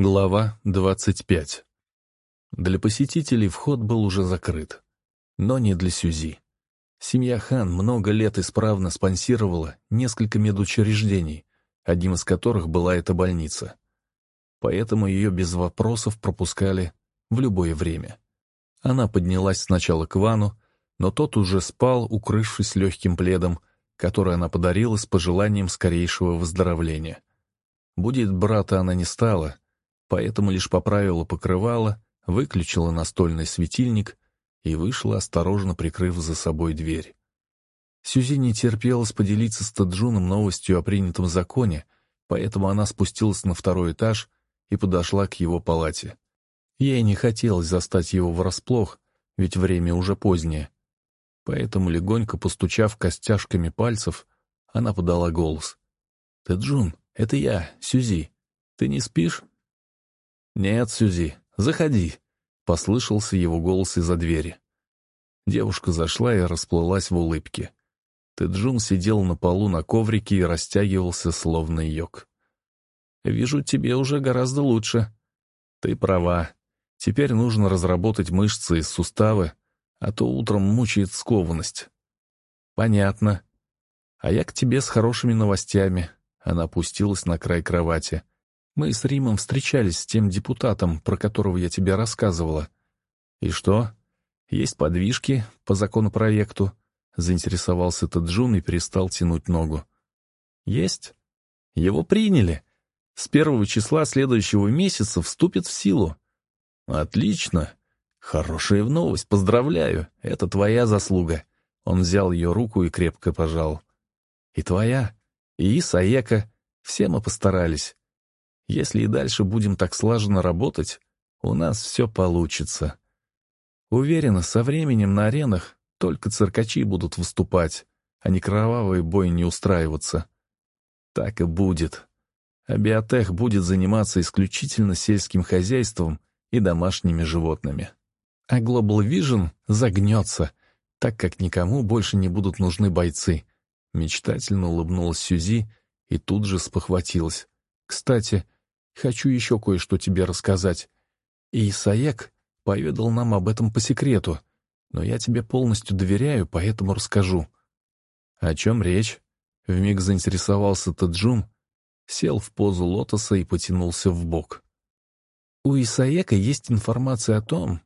Глава 25 Для посетителей вход был уже закрыт, но не для Сюзи. Семья Хан много лет исправно спонсировала несколько медучреждений, одним из которых была эта больница. Поэтому ее без вопросов пропускали в любое время. Она поднялась сначала к Вану, но тот уже спал, укрывшись легким пледом, который она подарила с пожеланием скорейшего выздоровления. Будет брата она не стала — поэтому лишь поправила покрывало, выключила настольный светильник и вышла, осторожно прикрыв за собой дверь. Сюзи не терпелось поделиться с Таджуном новостью о принятом законе, поэтому она спустилась на второй этаж и подошла к его палате. Ей не хотелось застать его врасплох, ведь время уже позднее. Поэтому, легонько постучав костяшками пальцев, она подала голос. «Таджун, это я, Сюзи. Ты не спишь?» «Нет, Сюзи, заходи», — послышался его голос из-за двери. Девушка зашла и расплылась в улыбке. Тэджун сидел на полу на коврике и растягивался, словно йог. «Вижу, тебе уже гораздо лучше». «Ты права. Теперь нужно разработать мышцы и суставы, а то утром мучает скованность». «Понятно. А я к тебе с хорошими новостями». Она опустилась на край кровати. Мы с Римом встречались с тем депутатом, про которого я тебе рассказывала. И что? Есть подвижки по законопроекту? Заинтересовался Таджун и перестал тянуть ногу. Есть. Его приняли. С первого числа следующего месяца вступит в силу. Отлично. Хорошая новость, поздравляю. Это твоя заслуга. Он взял ее руку и крепко пожал. И твоя, и Исаека. Все мы постарались. Если и дальше будем так слаженно работать, у нас все получится. Уверена, со временем на аренах только циркачи будут выступать, а не кровавый бой не устраиваться. Так и будет. А биотех будет заниматься исключительно сельским хозяйством и домашними животными. А Global Vision загнется, так как никому больше не будут нужны бойцы. Мечтательно улыбнулась Сюзи и тут же спохватилась. Кстати, Хочу еще кое-что тебе рассказать. И Исаек поведал нам об этом по секрету, но я тебе полностью доверяю, поэтому расскажу». «О чем речь?» Вмиг заинтересовался Таджун, сел в позу лотоса и потянулся в бок. У Исаека есть информация о том,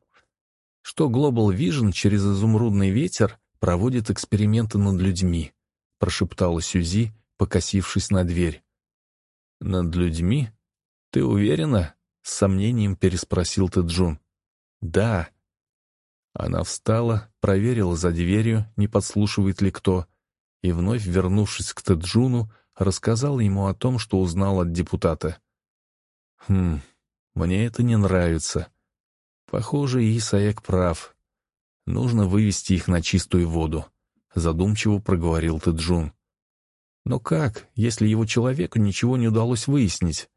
что Global Vision через изумрудный ветер проводит эксперименты над людьми, прошептала Сюзи, покосившись на дверь. «Над людьми?» «Ты уверена?» — с сомнением переспросил Тэджун. «Да». Она встала, проверила за дверью, не подслушивает ли кто, и, вновь вернувшись к Тэджуну, рассказала ему о том, что узнал от депутата. «Хм, мне это не нравится. Похоже, Исаек прав. Нужно вывести их на чистую воду», — задумчиво проговорил Тэджун. «Но как, если его человеку ничего не удалось выяснить?»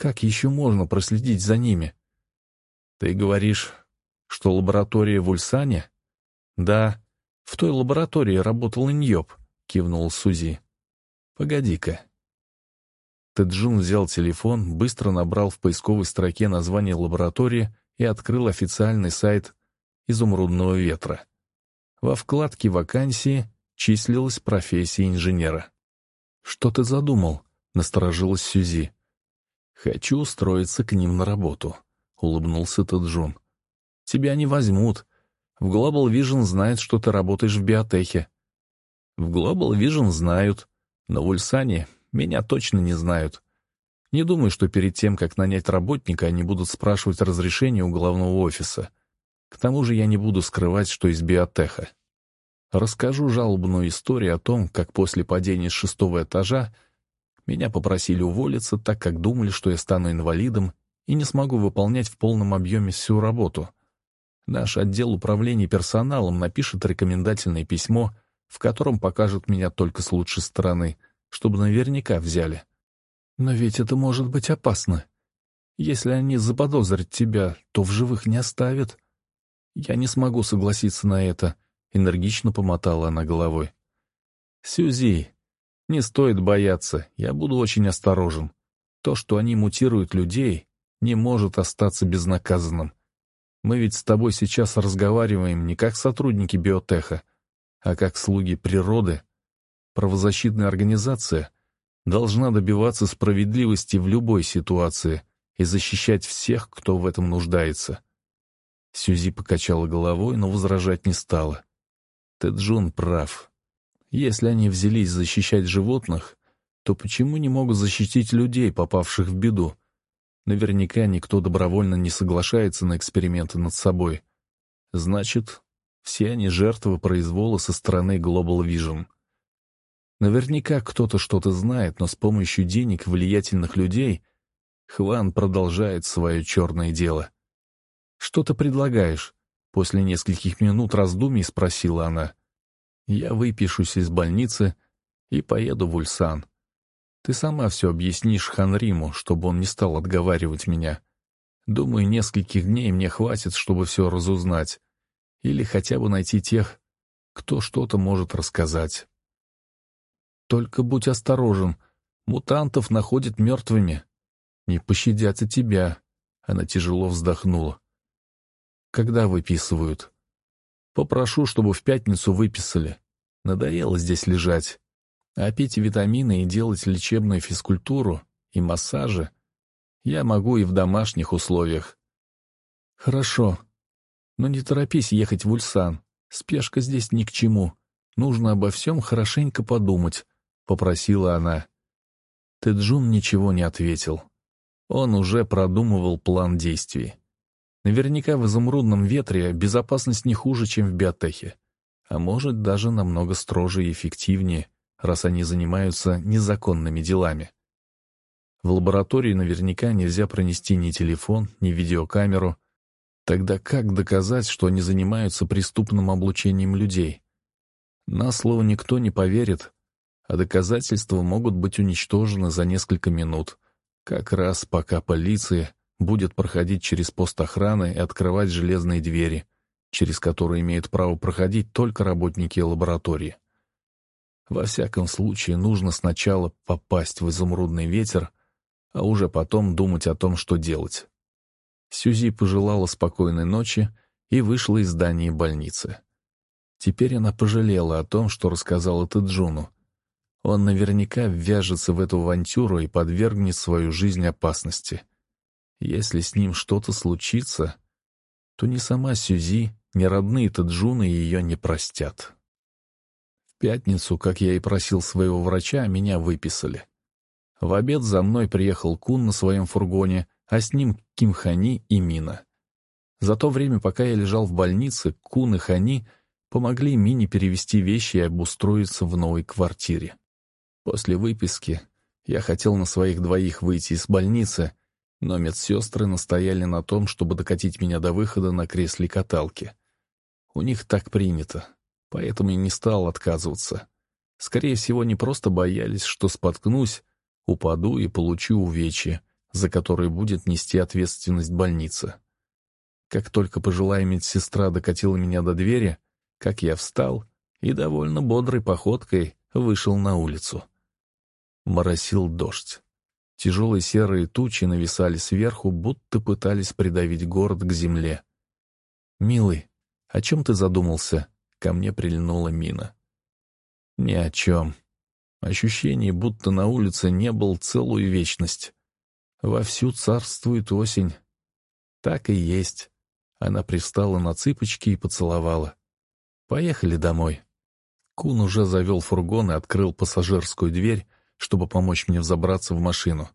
Как еще можно проследить за ними? Ты говоришь, что лаборатория в Ульсане? Да, в той лаборатории работал Иньоп, кивнул Сузи. Погоди-ка. Тэджун взял телефон, быстро набрал в поисковой строке название лаборатории и открыл официальный сайт «Изумрудного ветра». Во вкладке «Вакансии» числилась профессия инженера. «Что ты задумал?» — насторожилась Сюзи. «Хочу устроиться к ним на работу», — улыбнулся тот Джон. «Тебя не возьмут. В Global Vision знают, что ты работаешь в биотехе». «В Global Vision знают, но в Ульсане меня точно не знают. Не думаю, что перед тем, как нанять работника, они будут спрашивать разрешение у главного офиса. К тому же я не буду скрывать, что из биотеха. Расскажу жалобную историю о том, как после падения с шестого этажа меня попросили уволиться, так как думали, что я стану инвалидом и не смогу выполнять в полном объеме всю работу. Наш отдел управления персоналом напишет рекомендательное письмо, в котором покажут меня только с лучшей стороны, чтобы наверняка взяли. Но ведь это может быть опасно. Если они заподозрят тебя, то в живых не оставят. Я не смогу согласиться на это, — энергично помотала она головой. «Сюзи, не стоит бояться, я буду очень осторожен. То, что они мутируют людей, не может остаться безнаказанным. Мы ведь с тобой сейчас разговариваем не как сотрудники биотеха, а как слуги природы. Правозащитная организация должна добиваться справедливости в любой ситуации и защищать всех, кто в этом нуждается. Сюзи покачала головой, но возражать не стала. Теджун прав. Если они взялись защищать животных, то почему не могут защитить людей, попавших в беду? Наверняка никто добровольно не соглашается на эксперименты над собой. Значит, все они жертвы произвола со стороны Global Vision. Наверняка кто-то что-то знает, но с помощью денег влиятельных людей Хван продолжает свое черное дело. «Что ты предлагаешь?» После нескольких минут раздумий спросила она. «Я выпишусь из больницы и поеду в Ульсан. Ты сама все объяснишь Ханриму, чтобы он не стал отговаривать меня. Думаю, нескольких дней мне хватит, чтобы все разузнать. Или хотя бы найти тех, кто что-то может рассказать. Только будь осторожен. Мутантов находят мертвыми. Не пощадят и тебя. Она тяжело вздохнула. Когда выписывают? Попрошу, чтобы в пятницу выписали. Надоело здесь лежать. А пить витамины и делать лечебную физкультуру и массажи я могу и в домашних условиях. Хорошо. Но не торопись ехать в Ульсан. Спешка здесь ни к чему. Нужно обо всем хорошенько подумать, — попросила она. Теджун ничего не ответил. Он уже продумывал план действий. Наверняка в изумрудном ветре безопасность не хуже, чем в биотехе. А может, даже намного строже и эффективнее — раз они занимаются незаконными делами. В лаборатории наверняка нельзя пронести ни телефон, ни видеокамеру. Тогда как доказать, что они занимаются преступным облучением людей? На слово никто не поверит, а доказательства могут быть уничтожены за несколько минут, как раз пока полиция будет проходить через пост охраны и открывать железные двери, через которые имеют право проходить только работники лаборатории. Во всяком случае, нужно сначала попасть в изумрудный ветер, а уже потом думать о том, что делать. Сюзи пожелала спокойной ночи и вышла из здания больницы. Теперь она пожалела о том, что рассказала Теджуну. Он наверняка ввяжется в эту авантюру и подвергнет свою жизнь опасности. Если с ним что-то случится, то ни сама Сюзи, ни родные Теджуны ее не простят пятницу, как я и просил своего врача, меня выписали. В обед за мной приехал Кун на своем фургоне, а с ним Ким Хани и Мина. За то время, пока я лежал в больнице, Кун и Хани помогли Мине перевести вещи и обустроиться в новой квартире. После выписки я хотел на своих двоих выйти из больницы, но медсестры настояли на том, чтобы докатить меня до выхода на кресле каталки. У них так принято поэтому и не стал отказываться. Скорее всего, не просто боялись, что споткнусь, упаду и получу увечья, за которые будет нести ответственность больница. Как только пожилая медсестра докатила меня до двери, как я встал и довольно бодрой походкой вышел на улицу. Моросил дождь. Тяжелые серые тучи нависали сверху, будто пытались придавить город к земле. «Милый, о чем ты задумался?» ко мне прильнула мина. Ни о чем. Ощущение, будто на улице не был целую вечность. Вовсю царствует осень. Так и есть. Она пристала на цыпочки и поцеловала. «Поехали домой». Кун уже завел фургон и открыл пассажирскую дверь, чтобы помочь мне взобраться в машину.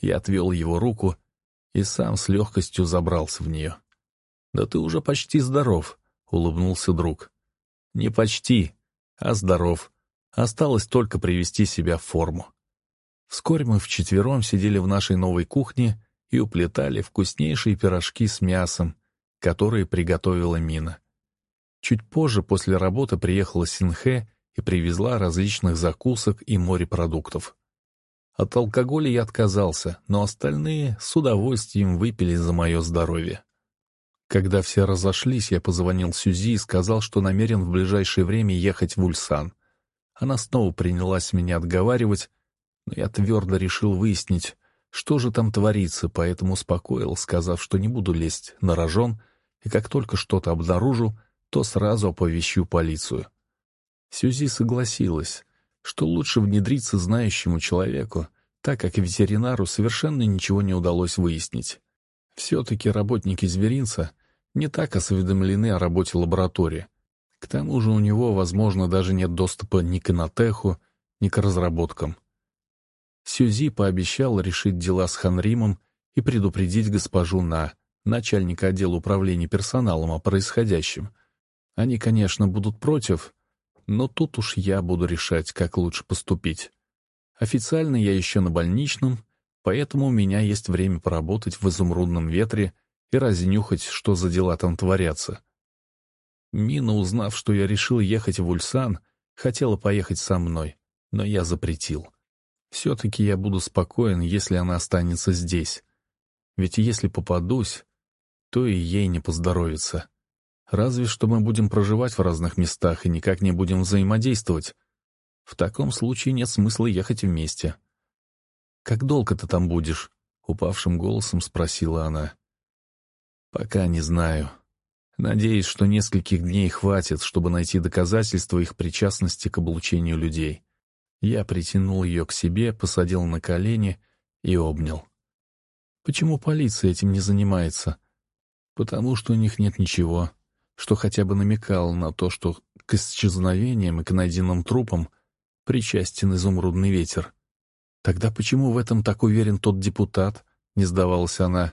Я отвел его руку и сам с легкостью забрался в нее. «Да ты уже почти здоров», — улыбнулся друг. Не почти, а здоров. Осталось только привести себя в форму. Вскоре мы вчетвером сидели в нашей новой кухне и уплетали вкуснейшие пирожки с мясом, которые приготовила Мина. Чуть позже после работы приехала Синхэ и привезла различных закусок и морепродуктов. От алкоголя я отказался, но остальные с удовольствием выпили за мое здоровье. Когда все разошлись, я позвонил Сюзи и сказал, что намерен в ближайшее время ехать в Ульсан. Она снова принялась меня отговаривать, но я твердо решил выяснить, что же там творится, поэтому успокоил, сказав, что не буду лезть на рожон, и как только что-то обнаружу, то сразу оповещу полицию. Сюзи согласилась, что лучше внедриться знающему человеку, так как ветеринару совершенно ничего не удалось выяснить. Все-таки работники зверинца не так осведомлены о работе лаборатории. К тому же у него, возможно, даже нет доступа ни к инотеху, ни к разработкам. Сюзи пообещал решить дела с Ханримом и предупредить госпожу На, начальника отдела управления персоналом, о происходящем. Они, конечно, будут против, но тут уж я буду решать, как лучше поступить. Официально я еще на больничном, поэтому у меня есть время поработать в изумрудном ветре и разнюхать, что за дела там творятся. Мина, узнав, что я решил ехать в Ульсан, хотела поехать со мной, но я запретил. Все-таки я буду спокоен, если она останется здесь. Ведь если попадусь, то и ей не поздоровится. Разве что мы будем проживать в разных местах и никак не будем взаимодействовать. В таком случае нет смысла ехать вместе. «Как долго ты там будешь?» — упавшим голосом спросила она. «Пока не знаю. Надеюсь, что нескольких дней хватит, чтобы найти доказательства их причастности к облучению людей. Я притянул ее к себе, посадил на колени и обнял. Почему полиция этим не занимается? Потому что у них нет ничего, что хотя бы намекало на то, что к исчезновениям и к найденным трупам причастен изумрудный ветер. Тогда почему в этом так уверен тот депутат? Не сдавалась она.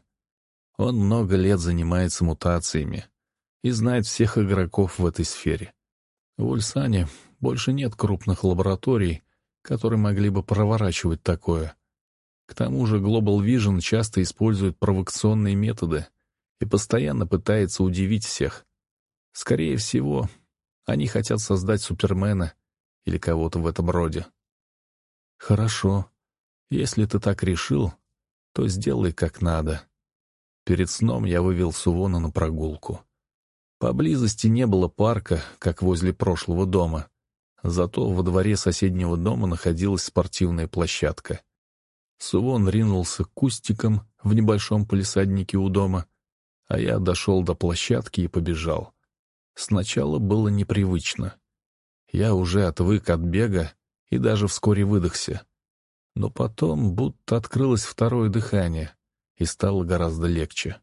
Он много лет занимается мутациями и знает всех игроков в этой сфере. В Ульсане больше нет крупных лабораторий, которые могли бы проворачивать такое. К тому же Global Vision часто использует провокационные методы и постоянно пытается удивить всех. Скорее всего, они хотят создать Супермена или кого-то в этом роде. Хорошо. Если ты так решил, то сделай как надо. Перед сном я вывел Сувона на прогулку. Поблизости не было парка, как возле прошлого дома. Зато во дворе соседнего дома находилась спортивная площадка. Сувон ринулся к кустикам в небольшом полисаднике у дома, а я дошел до площадки и побежал. Сначала было непривычно. Я уже отвык от бега и даже вскоре выдохся. Но потом будто открылось второе дыхание, и стало гораздо легче.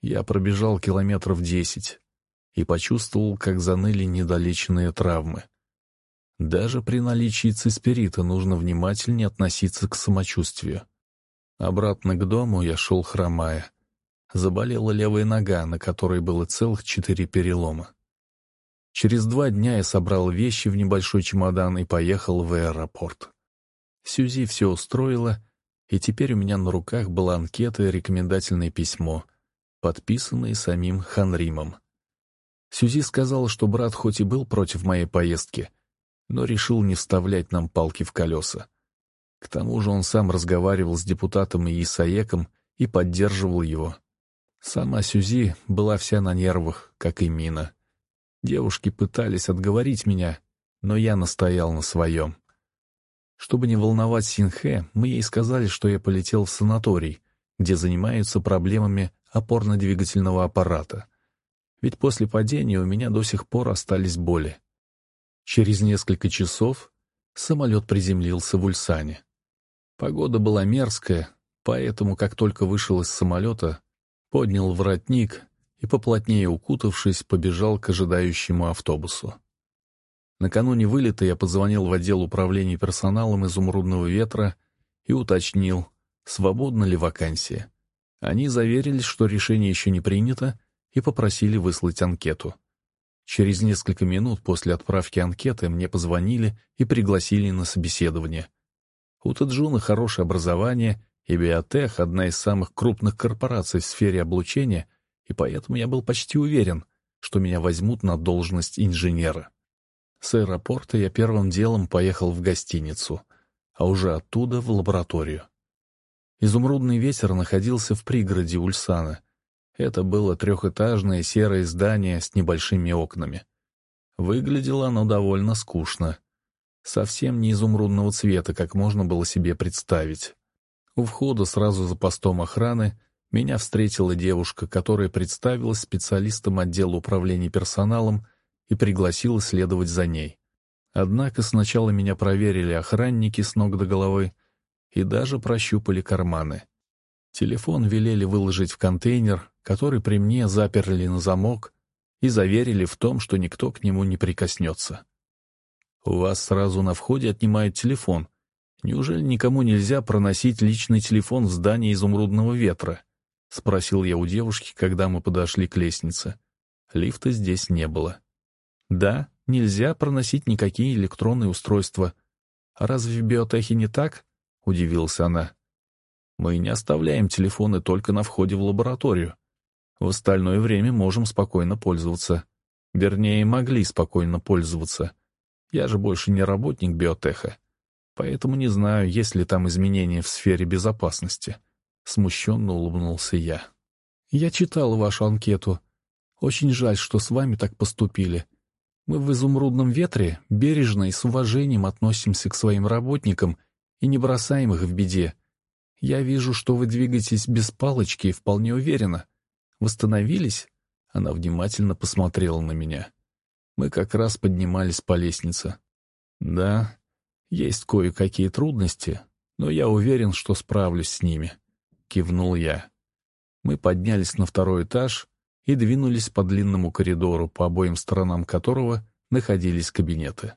Я пробежал километров десять и почувствовал, как заныли недолеченные травмы. Даже при наличии циспирита нужно внимательнее относиться к самочувствию. Обратно к дому я шел хромая. Заболела левая нога, на которой было целых четыре перелома. Через два дня я собрал вещи в небольшой чемодан и поехал в аэропорт. Сюзи все устроила, и теперь у меня на руках была анкета и рекомендательное письмо, подписанное самим Ханримом. Сюзи сказала, что брат хоть и был против моей поездки, но решил не вставлять нам палки в колеса. К тому же он сам разговаривал с депутатом Исаеком и поддерживал его. Сама Сюзи была вся на нервах, как и Мина. Девушки пытались отговорить меня, но я настоял на своем. Чтобы не волновать Синхэ, мы ей сказали, что я полетел в санаторий, где занимаются проблемами опорно-двигательного аппарата. Ведь после падения у меня до сих пор остались боли. Через несколько часов самолет приземлился в Ульсане. Погода была мерзкая, поэтому, как только вышел из самолета, поднял воротник и, поплотнее укутавшись, побежал к ожидающему автобусу. Накануне вылета я позвонил в отдел управления персоналом «Изумрудного ветра» и уточнил, свободна ли вакансия. Они заверились, что решение еще не принято, и попросили выслать анкету. Через несколько минут после отправки анкеты мне позвонили и пригласили на собеседование. У Таджуна хорошее образование, и Биотех — одна из самых крупных корпораций в сфере облучения, и поэтому я был почти уверен, что меня возьмут на должность инженера. С аэропорта я первым делом поехал в гостиницу, а уже оттуда в лабораторию. Изумрудный ветер находился в пригороде Ульсана, это было трехэтажное серое здание с небольшими окнами. Выглядело оно довольно скучно. Совсем не изумрудного цвета, как можно было себе представить. У входа сразу за постом охраны меня встретила девушка, которая представилась специалистом отдела управления персоналом и пригласила следовать за ней. Однако сначала меня проверили охранники с ног до головы и даже прощупали карманы. Телефон велели выложить в контейнер, который при мне заперли на замок и заверили в том, что никто к нему не прикоснется. «У вас сразу на входе отнимают телефон. Неужели никому нельзя проносить личный телефон в здании изумрудного ветра?» — спросил я у девушки, когда мы подошли к лестнице. Лифта здесь не было. «Да, нельзя проносить никакие электронные устройства. Разве в биотехе не так?» — удивилась она. «Мы не оставляем телефоны только на входе в лабораторию. В остальное время можем спокойно пользоваться. Вернее, могли спокойно пользоваться. Я же больше не работник биотеха, поэтому не знаю, есть ли там изменения в сфере безопасности». Смущенно улыбнулся я. «Я читал вашу анкету. Очень жаль, что с вами так поступили. Мы в «Изумрудном ветре» бережно и с уважением относимся к своим работникам и не бросаем их в беде. Я вижу, что вы двигаетесь без палочки и вполне уверенно. Восстановились?» Она внимательно посмотрела на меня. Мы как раз поднимались по лестнице. «Да, есть кое-какие трудности, но я уверен, что справлюсь с ними». — кивнул я. Мы поднялись на второй этаж и двинулись по длинному коридору, по обоим сторонам которого находились кабинеты.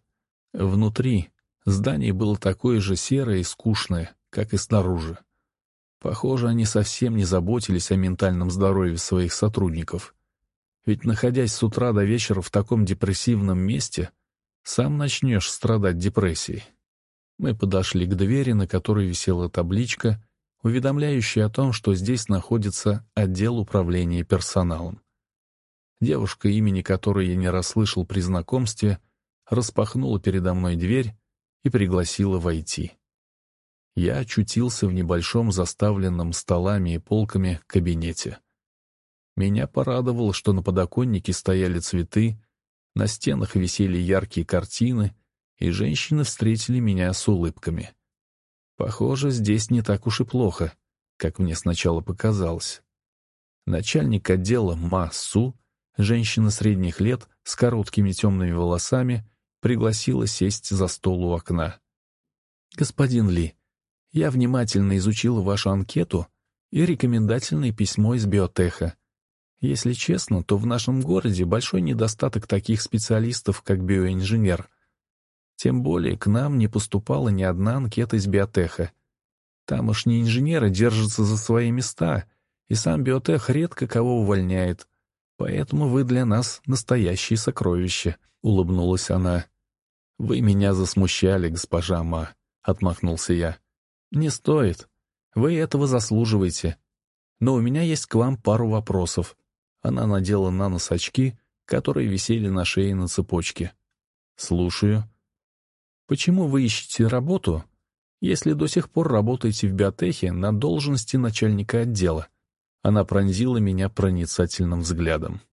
Внутри здание было такое же серое и скучное, как и снаружи. Похоже, они совсем не заботились о ментальном здоровье своих сотрудников. Ведь, находясь с утра до вечера в таком депрессивном месте, сам начнешь страдать депрессией. Мы подошли к двери, на которой висела табличка уведомляющий о том, что здесь находится отдел управления персоналом. Девушка, имени которой я не расслышал при знакомстве, распахнула передо мной дверь и пригласила войти. Я очутился в небольшом заставленном столами и полками кабинете. Меня порадовало, что на подоконнике стояли цветы, на стенах висели яркие картины, и женщины встретили меня с улыбками. Похоже, здесь не так уж и плохо, как мне сначала показалось. Начальник отдела Ма Су, женщина средних лет с короткими темными волосами, пригласила сесть за стол у окна. «Господин Ли, я внимательно изучила вашу анкету и рекомендательное письмо из биотеха. Если честно, то в нашем городе большой недостаток таких специалистов, как биоинженер — тем более к нам не поступала ни одна анкета из биотеха. Тамошние инженеры держатся за свои места, и сам биотех редко кого увольняет. Поэтому вы для нас настоящие сокровища», — улыбнулась она. «Вы меня засмущали, госпожа Ма», — отмахнулся я. «Не стоит. Вы этого заслуживаете. Но у меня есть к вам пару вопросов». Она надела на нос очки, которые висели на шее на цепочке. «Слушаю», Почему вы ищете работу, если до сих пор работаете в биотехе на должности начальника отдела? Она пронзила меня проницательным взглядом.